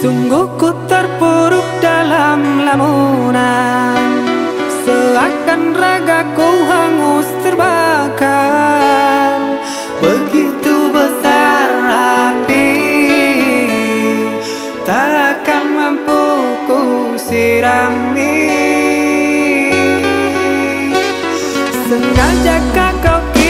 Sungguh ku terpuruk dalam lamunan. Seakan ragaku hangus terbakar. Begitu besar api Tak akan mampu ku sirami. Sengaja kau kira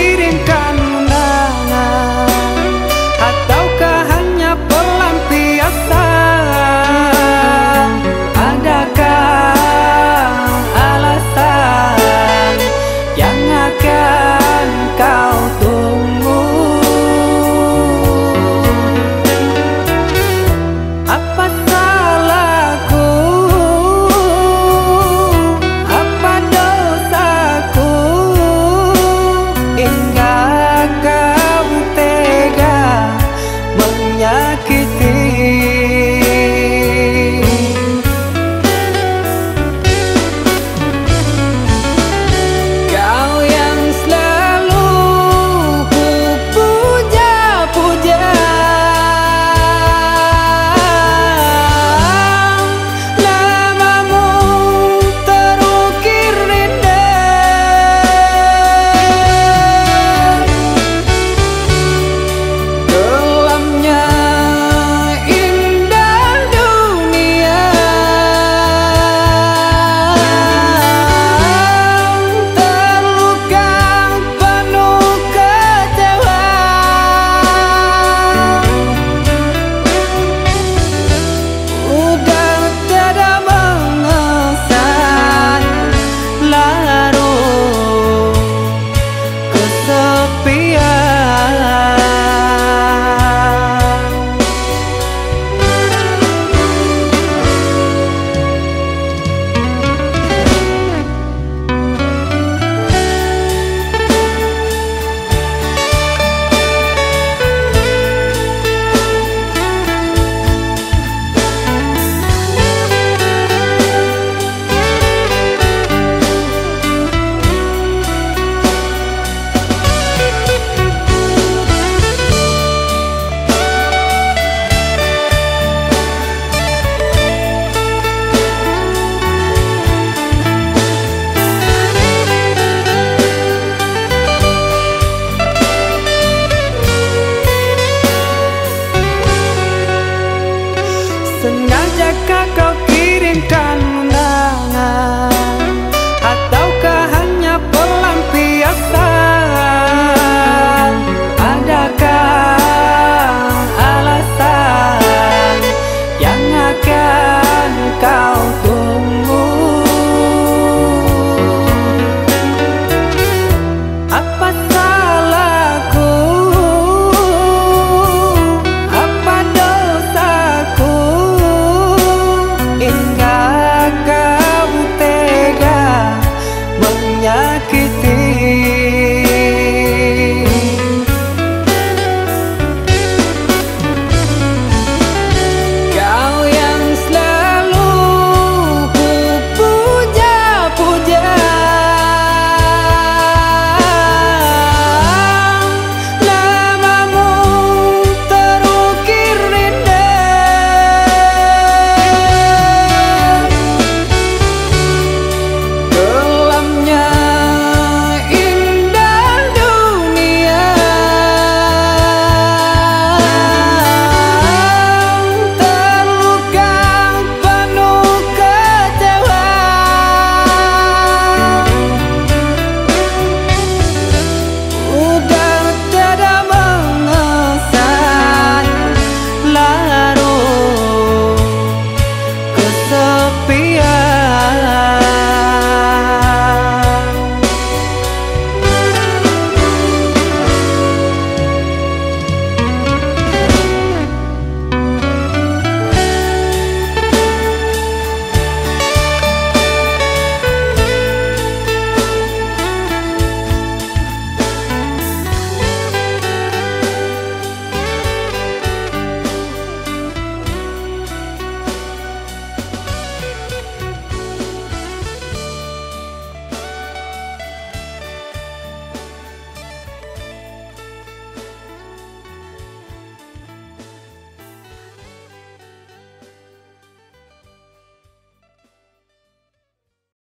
be